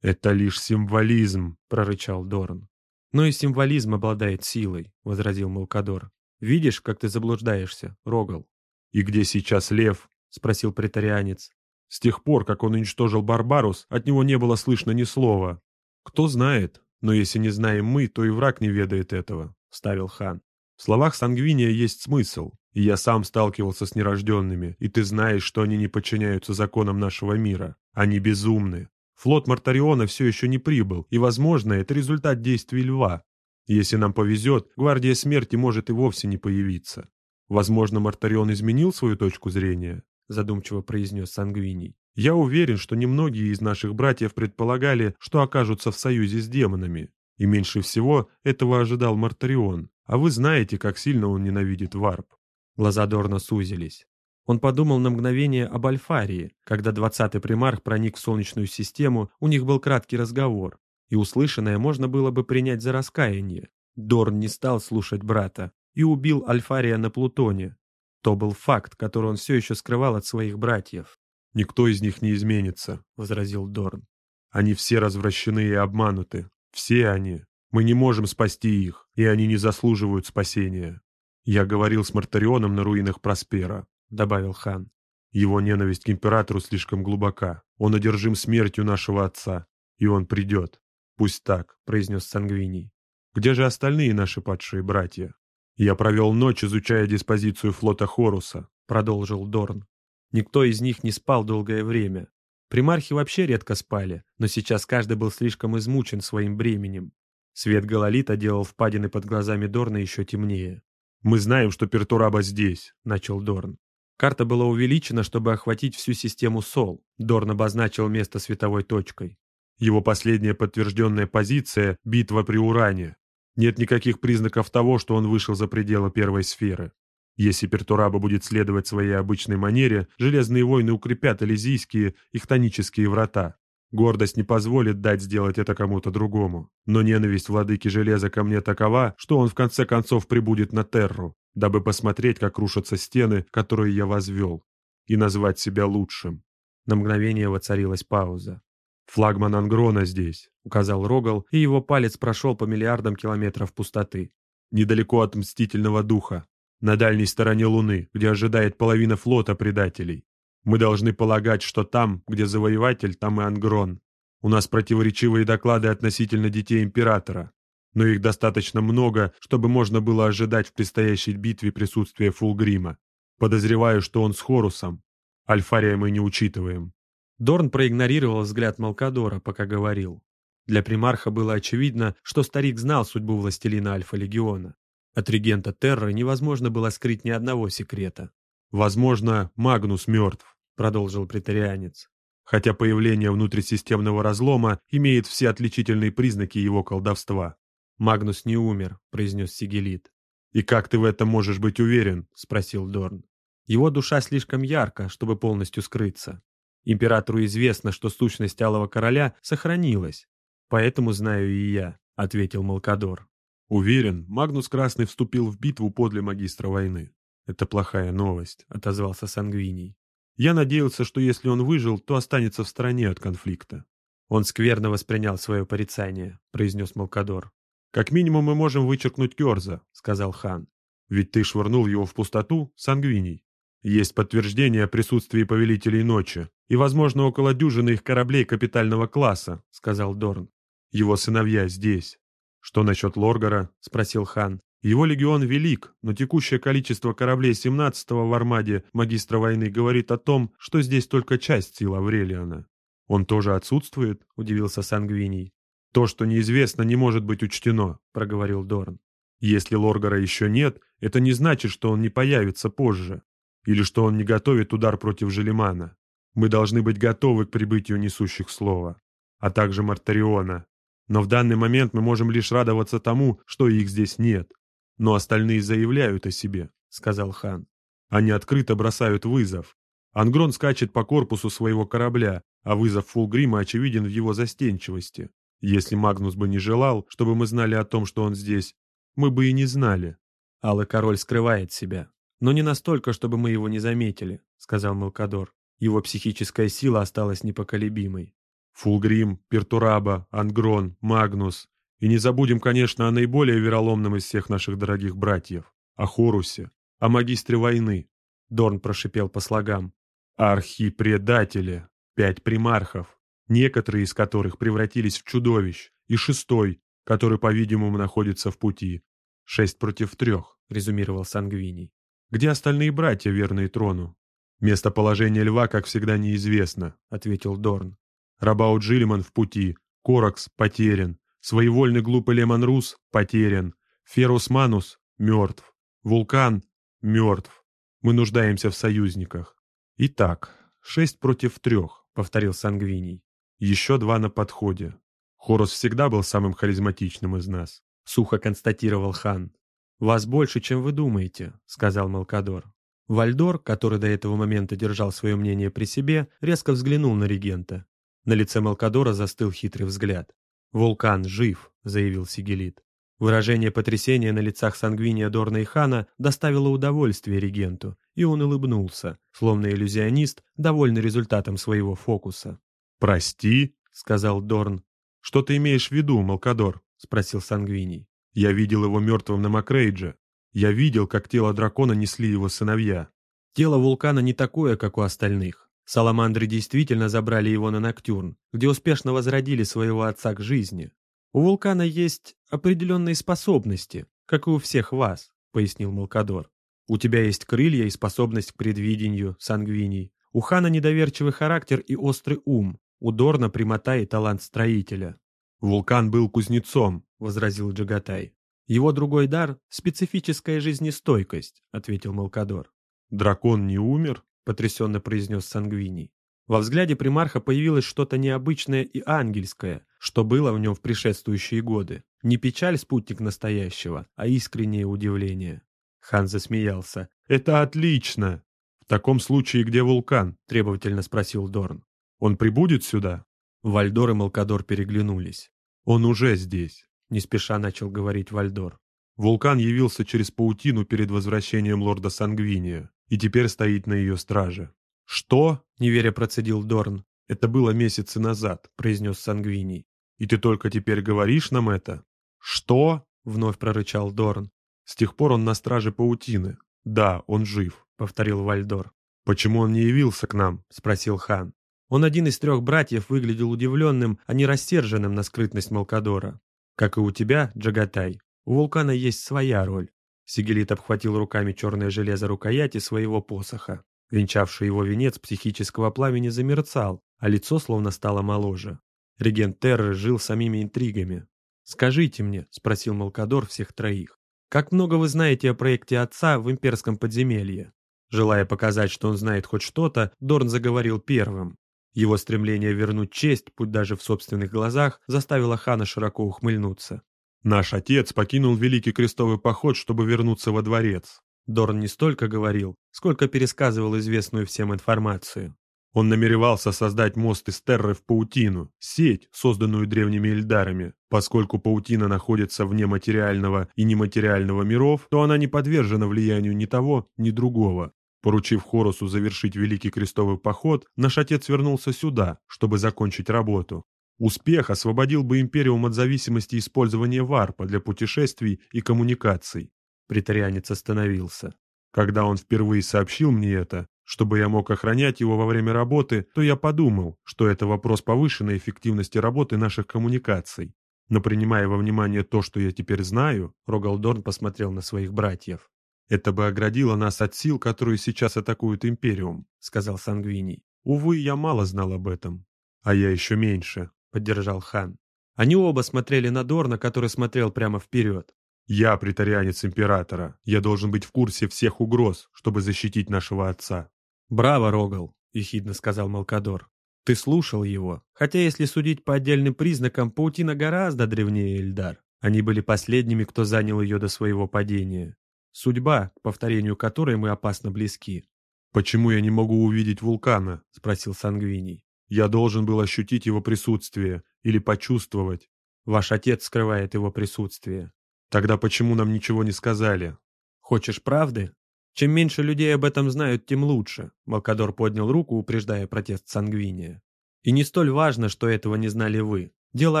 S2: «Это лишь символизм», — прорычал Дорн. «Но и символизм обладает силой», — возразил Малкадор.
S1: Видишь, как ты заблуждаешься, Рогал?»
S2: «И где сейчас лев?»
S1: — спросил претарианец.
S2: «С тех пор, как он уничтожил Барбарус, от него не было слышно ни слова. Кто знает, но если не знаем мы, то и враг не ведает этого», — ставил хан. «В словах Сангвиния есть смысл, и я сам сталкивался с нерожденными, и ты знаешь, что они не подчиняются законам нашего мира. Они безумны. Флот Мартариона все еще не прибыл, и, возможно, это результат действий льва. Если нам повезет, Гвардия Смерти может и вовсе не появиться. Возможно, Мартарион изменил свою точку зрения, задумчиво произнес Сангвиний. Я уверен, что немногие из наших братьев предполагали, что окажутся в союзе с демонами. И меньше всего этого ожидал Мартарион. А вы знаете, как сильно он ненавидит Варп.
S1: Глаза Дорна сузились. Он подумал на мгновение об Альфарии, когда двадцатый примарх проник в Солнечную систему, у них был краткий разговор, и услышанное можно было бы принять за раскаяние. Дорн не стал слушать брата и убил Альфария на Плутоне. То был факт, который он все еще скрывал от своих братьев.
S2: «Никто из них не изменится», — возразил Дорн. «Они все развращены и обмануты. Все они. Мы не можем спасти их, и они не заслуживают спасения. Я говорил с Мартарионом на руинах Проспера», — добавил хан. «Его ненависть к императору слишком глубока. Он одержим смертью нашего отца, и он придет. «Пусть так», — произнес Сангвиний. «Где же остальные наши падшие братья?» «Я провел ночь, изучая диспозицию флота Хоруса», — продолжил Дорн.
S1: Никто из них не спал долгое время. Примархи вообще редко спали, но сейчас каждый был слишком измучен своим бременем. Свет Галалита делал впадины под глазами Дорна еще темнее.
S2: «Мы знаем, что Пертураба здесь», — начал Дорн.
S1: Карта была увеличена, чтобы охватить всю систему Сол. Дорн обозначил место световой точкой.
S2: Его последняя подтвержденная позиция – битва при Уране. Нет никаких признаков того, что он вышел за пределы первой сферы. Если Пертураба будет следовать своей обычной манере, Железные войны укрепят Элизийские и Хтонические врата. Гордость не позволит дать сделать это кому-то другому. Но ненависть владыки Железа ко мне такова, что он в конце концов прибудет на Терру, дабы посмотреть, как рушатся стены, которые я возвел, и назвать себя лучшим.
S1: На мгновение воцарилась пауза.
S2: «Флагман Ангрона здесь», — указал Рогал,
S1: и его палец прошел по миллиардам километров пустоты.
S2: «Недалеко от Мстительного Духа, на дальней стороне Луны, где ожидает половина флота предателей. Мы должны полагать, что там, где завоеватель, там и Ангрон. У нас противоречивые доклады относительно детей Императора, но их достаточно много, чтобы можно было ожидать в предстоящей битве присутствия Фулгрима. Подозреваю, что он с Хорусом. Альфария мы не учитываем.
S1: Дорн проигнорировал взгляд Малкадора, пока говорил. Для примарха было очевидно, что старик знал судьбу властелина Альфа-легиона. От регента Терры невозможно было скрыть ни одного секрета.
S2: «Возможно, Магнус мертв», — продолжил претарианец. «Хотя появление внутрисистемного разлома имеет все отличительные признаки его колдовства».
S1: «Магнус не умер», — произнес Сигелит.
S2: «И как ты в этом можешь быть уверен?» — спросил Дорн.
S1: «Его душа слишком ярка, чтобы полностью скрыться. Императору известно, что сущность Алого Короля сохранилась. Поэтому знаю и я, — ответил Малкадор.
S2: Уверен, Магнус Красный вступил в битву подле магистра войны. Это плохая новость, — отозвался Сангвиний. Я надеялся, что если он выжил, то останется в стороне от конфликта.
S1: Он скверно воспринял свое порицание, — произнес Малкадор.
S2: «Как минимум мы можем вычеркнуть Керза», — сказал хан. «Ведь ты швырнул его в пустоту, Сангвиний. Есть подтверждение о присутствии повелителей ночи, и, возможно, около дюжины их кораблей капитального класса», — сказал Дорн. «Его сыновья здесь». «Что насчет Лоргара?» — спросил хан. «Его легион велик, но текущее количество кораблей 17-го в Армаде магистра войны говорит о том, что здесь только часть сил Аврелиана». «Он тоже отсутствует?» — удивился Сангвиний. «То, что неизвестно, не может быть учтено», — проговорил Дорн. «Если Лоргара еще нет, это не значит, что он не появится позже. Или что он не готовит удар против Желимана. Мы должны быть готовы к прибытию несущих слова, а также Мартариона. Но в данный момент мы можем лишь радоваться тому, что их здесь нет. Но остальные заявляют о себе, — сказал хан. Они открыто бросают вызов. Ангрон скачет по корпусу своего корабля, а вызов Фулгрима очевиден в его застенчивости. Если Магнус бы не желал, чтобы мы знали о том, что он здесь, мы бы и не знали.
S1: Алый король скрывает себя, «Но не настолько, чтобы мы его не заметили», — сказал Малкадор. Его психическая сила осталась непоколебимой.
S2: «Фулгрим, Пертураба, Ангрон, Магнус. И не забудем, конечно, о наиболее вероломном из всех наших дорогих братьев — о Хорусе, о магистре войны.
S1: Дорн прошипел по слогам.
S2: Архипредатели, пять примархов, некоторые из которых превратились в чудовищ, и шестой, который, по-видимому, находится в пути. Шесть против трех, резюмировал Сангвиний. Где остальные братья, верные трону? Местоположение льва, как всегда, неизвестно, ответил Дорн. Рабаут Джилиман в пути, Коракс потерян, своевольный глупый Лемон Рус потерян, Ферус Манус мертв, Вулкан мертв. Мы нуждаемся в союзниках. Итак, шесть против трех, повторил Сангвиний. Еще два на подходе. Хорус всегда был самым харизматичным из нас, сухо констатировал хан.
S1: «Вас больше, чем вы думаете», — сказал Малкадор. Вальдор, который до этого момента держал свое мнение при себе, резко взглянул на регента. На лице Малкадора застыл хитрый взгляд. «Вулкан жив», — заявил Сигелит. Выражение потрясения на лицах Сангвиния Дорна и Хана доставило удовольствие регенту, и он улыбнулся, словно иллюзионист, довольный результатом своего фокуса.
S2: «Прости», — сказал Дорн. «Что ты имеешь в виду, Малкадор?» — спросил Сангвиний. «Я видел его мертвым на Макрейдже. Я видел, как тело дракона несли его сыновья».
S1: Тело вулкана не такое, как у остальных. Саламандры действительно забрали его на Ноктюрн, где успешно возродили своего отца к жизни. «У вулкана есть определенные способности, как и у всех вас», — пояснил Малкадор. «У тебя есть крылья и способность к предвидению, сангвиний. У Хана недоверчивый характер и острый ум. У Дорна прямота и талант строителя».
S2: «Вулкан был кузнецом», —
S1: возразил Джагатай. «Его другой дар — специфическая жизнестойкость», — ответил Малкадор.
S2: «Дракон не умер?»
S1: — потрясенно произнес Сангвиний. Во взгляде примарха появилось что-то необычное и ангельское, что было в нем в предшествующие годы. Не печаль спутник настоящего, а искреннее удивление. Хан засмеялся.
S2: «Это отлично! В таком случае где вулкан?» – требовательно спросил Дорн. «Он прибудет сюда?»
S1: Вальдор и Малкадор переглянулись.
S2: «Он уже здесь», –
S1: не спеша начал говорить Вальдор.
S2: «Вулкан явился через паутину перед возвращением лорда Сангвиния и теперь стоит на ее страже.
S1: «Что?» — неверя процедил Дорн.
S2: «Это было месяцы назад», — произнес Сангвиний. «И ты только теперь говоришь нам это?»
S1: «Что?» — вновь прорычал Дорн.
S2: «С тех пор он на страже паутины. Да, он жив», — повторил Вальдор. «Почему он не явился к нам?» — спросил хан.
S1: Он один из трех братьев выглядел удивленным, а не рассерженным на скрытность Малкадора. «Как и у тебя, Джагатай, у вулкана есть своя роль». Сигелит обхватил руками черное железо рукояти своего посоха. Венчавший его венец психического пламени замерцал, а лицо словно стало моложе. Регент Терры жил самими интригами. «Скажите мне», — спросил Малкадор всех троих, «как много вы знаете о проекте отца в имперском подземелье?» Желая показать, что он знает хоть что-то, Дорн заговорил первым. Его стремление вернуть честь, пусть даже в собственных глазах, заставило хана широко ухмыльнуться.
S2: «Наш отец покинул Великий Крестовый Поход, чтобы вернуться во дворец.
S1: Дорн не столько говорил, сколько пересказывал известную всем информацию.
S2: Он намеревался создать мост из Терры в паутину, сеть, созданную древними Эльдарами. Поскольку паутина находится вне материального и нематериального миров, то она не подвержена влиянию ни того, ни другого. Поручив Хорусу завершить Великий Крестовый Поход, наш отец вернулся сюда, чтобы закончить работу. Успех освободил бы Империум от зависимости использования варпа для путешествий и коммуникаций.
S1: Притарианец остановился.
S2: Когда он впервые сообщил мне это, чтобы я мог охранять его во время работы, то я подумал, что это вопрос повышенной эффективности работы наших коммуникаций. Но принимая во внимание то, что я теперь знаю, Рогалдорн посмотрел на своих братьев. «Это бы оградило нас от сил, которые сейчас атакуют Империум», — сказал Сангвиний. «Увы, я мало знал об этом». «А я еще меньше», — поддержал хан.
S1: Они оба смотрели на Дорна, который смотрел прямо вперед.
S2: Я притарианец императора. Я должен быть в курсе всех угроз, чтобы защитить нашего отца.
S1: Браво, Рогал, ехидно сказал Малкадор. Ты слушал его. Хотя, если судить по отдельным признакам, паутина гораздо древнее Эльдар. Они были последними, кто занял ее до своего падения. Судьба, к повторению которой мы опасно близки.
S2: «Почему я не могу увидеть вулкана?» — спросил Сангвиний. «Я должен был ощутить его присутствие или почувствовать».
S1: «Ваш отец скрывает его присутствие.
S2: Тогда почему нам ничего не сказали?
S1: Хочешь правды? Чем меньше людей об этом знают, тем лучше. Малкадор поднял руку, упреждая протест Сангвиния. И не столь важно, что этого не знали вы. Дело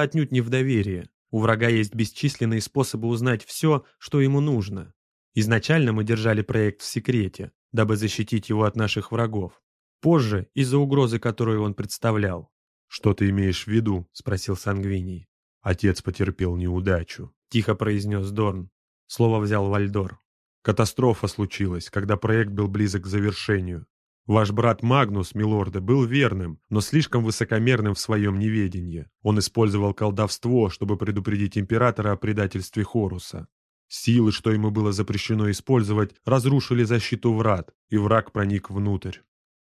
S1: отнюдь не в доверии. У врага есть бесчисленные способы узнать все, что ему нужно. Изначально мы держали проект в секрете, дабы защитить его от наших врагов. Позже, из-за угрозы, которую он представлял.
S2: «Что ты имеешь в виду?»
S1: — спросил Сангвиний.
S2: «Отец потерпел неудачу», —
S1: тихо произнес Дорн. Слово взял Вальдор.
S2: «Катастрофа случилась, когда проект был близок к завершению. Ваш брат Магнус, милорда, был верным, но слишком высокомерным в своем неведении. Он использовал колдовство, чтобы предупредить императора о предательстве Хоруса. Силы, что ему было запрещено использовать, разрушили защиту врат, и враг проник внутрь.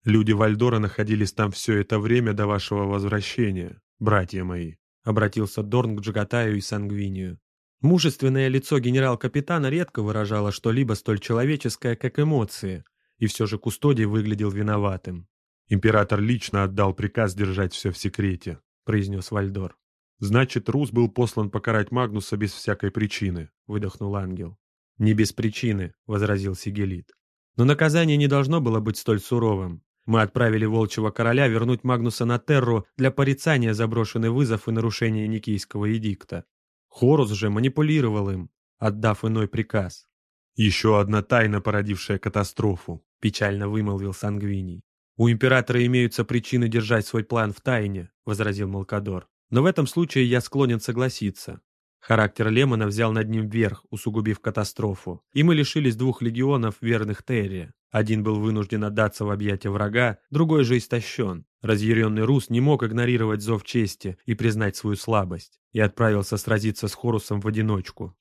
S2: Люди Вальдора находились там все это время до вашего возвращения, братья мои», — обратился Дорн к Джагатаю и Сангвинию. Мужественное лицо генерал-капитана редко выражало что-либо столь человеческое, как эмоции, и все же Кустодий выглядел виноватым. «Император лично отдал приказ держать все в секрете», — произнес Вальдор. «Значит, Рус был послан покарать Магнуса без всякой причины», — выдохнул ангел.
S1: «Не без причины», — возразил Сигелит. «Но наказание не должно было быть столь суровым. Мы отправили Волчьего Короля вернуть Магнуса на Терру для порицания за брошенный вызов и нарушение Никейского эдикта. Хорус же манипулировал им, отдав иной приказ.
S2: «Еще одна тайна, породившая катастрофу», —
S1: печально вымолвил Сангвиний. «У императора имеются причины держать свой план в тайне», — возразил Малкадор. «Но в этом случае я склонен согласиться. Характер Лемона взял над ним верх, усугубив катастрофу, и мы лишились двух легионов верных Терри. Один был вынужден отдаться в объятия врага, другой же истощен. Разъяренный Рус не мог игнорировать зов чести и признать свою слабость, и отправился сразиться с Хорусом в одиночку.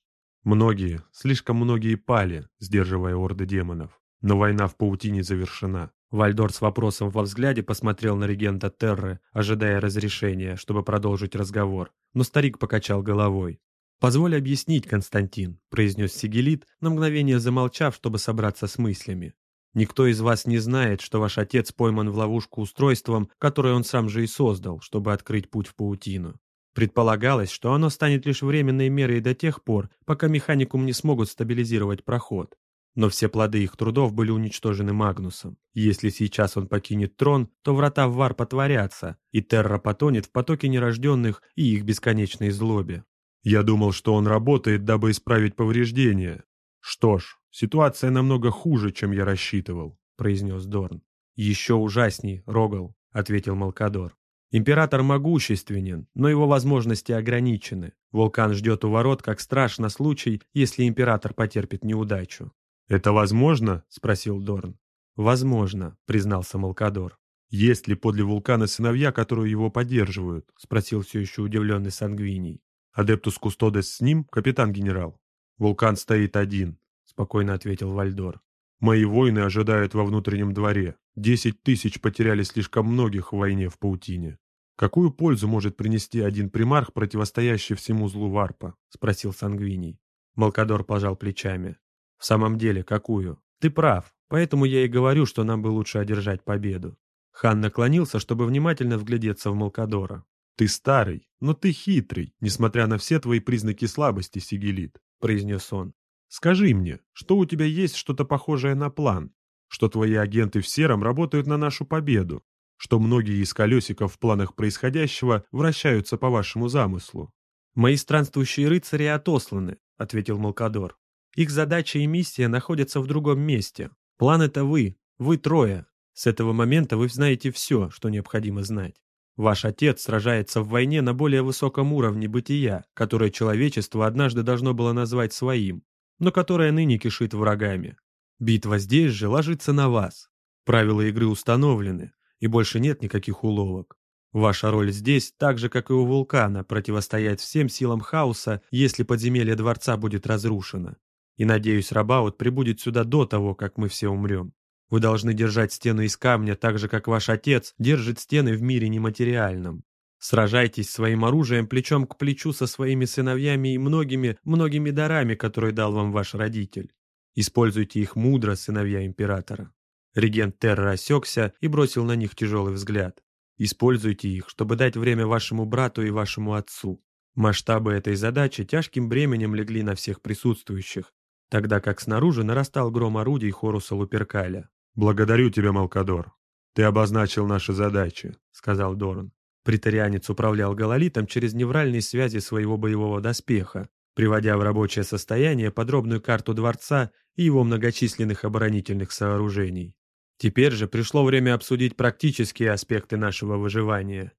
S2: Многие, слишком многие пали, сдерживая орды демонов. Но война в паутине завершена.
S1: Вальдор с вопросом во взгляде посмотрел на регента Терры, ожидая разрешения, чтобы продолжить разговор, но старик покачал головой. «Позволь объяснить, Константин», — произнес Сигелит, на мгновение замолчав, чтобы собраться с мыслями. «Никто из вас не знает, что ваш отец пойман в ловушку устройством, которое он сам же и создал, чтобы открыть путь в паутину. Предполагалось, что оно станет лишь временной мерой до тех пор, пока механикум не смогут стабилизировать проход. Но все плоды их трудов были уничтожены Магнусом. Если сейчас он покинет трон, то врата в Вар потворятся, и Терра потонет в потоке нерожденных и их бесконечной злобе.
S2: Я думал, что он работает, дабы исправить повреждения. Что ж, ситуация намного хуже, чем я рассчитывал, произнес Дорн.
S1: Еще ужасней, Рогал, ответил Малкадор. Император могущественен, но его возможности ограничены. Вулкан ждет у ворот как страж на случай, если император потерпит неудачу.
S2: «Это возможно?»
S1: — спросил Дорн. «Возможно», — признался Малкадор.
S2: «Есть ли подле вулкана сыновья, которые его поддерживают?» — спросил все еще удивленный Сангвиний. Адептус Кустодес с ним, капитан-генерал. Вулкан стоит один, спокойно ответил Вальдор. Мои воины ожидают во внутреннем дворе. Десять тысяч потеряли слишком многих в войне в паутине. Какую пользу может принести один примарх, противостоящий всему злу Варпа? Спросил Сангвиний.
S1: Малкадор пожал плечами. В самом деле, какую? Ты прав, поэтому я и говорю, что нам бы лучше одержать победу. Хан наклонился, чтобы внимательно вглядеться в Малкадора.
S2: «Ты старый, но ты хитрый, несмотря на все твои признаки слабости, Сигелит», — произнес он. «Скажи мне, что у тебя есть что-то похожее на план? Что твои агенты в сером работают на нашу победу? Что многие из колесиков в планах происходящего вращаются по вашему замыслу?»
S1: «Мои странствующие рыцари отосланы», — ответил Малкадор. «Их задача и миссия находятся в другом месте. План — это вы, вы трое. С этого момента вы знаете все, что необходимо знать. Ваш отец сражается в войне на более высоком уровне бытия, которое человечество однажды должно было назвать своим, но которое ныне кишит врагами. Битва здесь же ложится на вас. Правила игры установлены, и больше нет никаких уловок. Ваша роль здесь, так же как и у вулкана, противостоять всем силам хаоса, если подземелье дворца будет разрушено. И, надеюсь, Рабаут прибудет сюда до того, как мы все умрем. Вы должны держать стену из камня так же, как ваш отец держит стены в мире нематериальном. Сражайтесь своим оружием плечом к плечу со своими сыновьями и многими, многими дарами, которые дал вам ваш родитель. Используйте их мудро, сыновья императора. Регент Терра осекся и бросил на них тяжелый взгляд. Используйте их, чтобы дать время вашему брату и вашему отцу. Масштабы этой задачи тяжким бременем легли на всех присутствующих, тогда как снаружи нарастал гром орудий Хоруса Луперкаля.
S2: «Благодарю тебя, Малкадор. Ты обозначил наши задачи», — сказал Доран.
S1: Притарианец управлял гололитом через невральные связи своего боевого доспеха, приводя в рабочее состояние подробную карту дворца и его многочисленных оборонительных сооружений. Теперь же пришло время обсудить практические аспекты нашего выживания.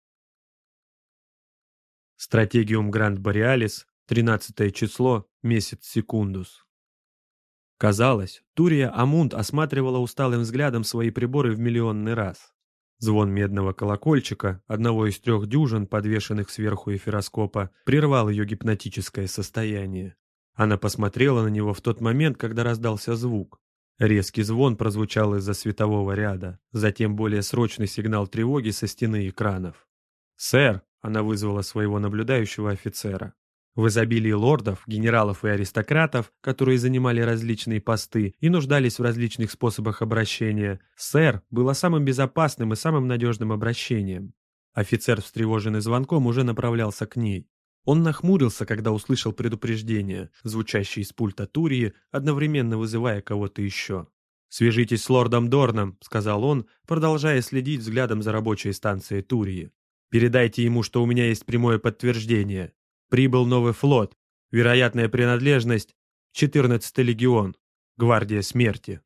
S1: Стратегиум Гранд Бореалис, 13 число, месяц секундус. Казалось, Турия Амунд осматривала усталым взглядом свои приборы в миллионный раз. Звон медного колокольчика, одного из трех дюжин, подвешенных сверху эфироскопа, прервал ее гипнотическое состояние. Она посмотрела на него в тот момент, когда раздался звук. Резкий звон прозвучал из-за светового ряда, затем более срочный сигнал тревоги со стены экранов. «Сэр!» — она вызвала своего наблюдающего офицера. В изобилии лордов, генералов и аристократов, которые занимали различные посты и нуждались в различных способах обращения, «сэр» было самым безопасным и самым надежным обращением. Офицер, встревоженный звонком, уже направлялся к ней. Он нахмурился, когда услышал предупреждение, звучащее из пульта Турии, одновременно вызывая кого-то еще. «Свяжитесь с лордом Дорном», — сказал он, продолжая следить взглядом за рабочей станцией Турии. «Передайте ему, что у меня есть прямое подтверждение. Прибыл новый флот. Вероятная принадлежность — 14-й легион. Гвардия смерти.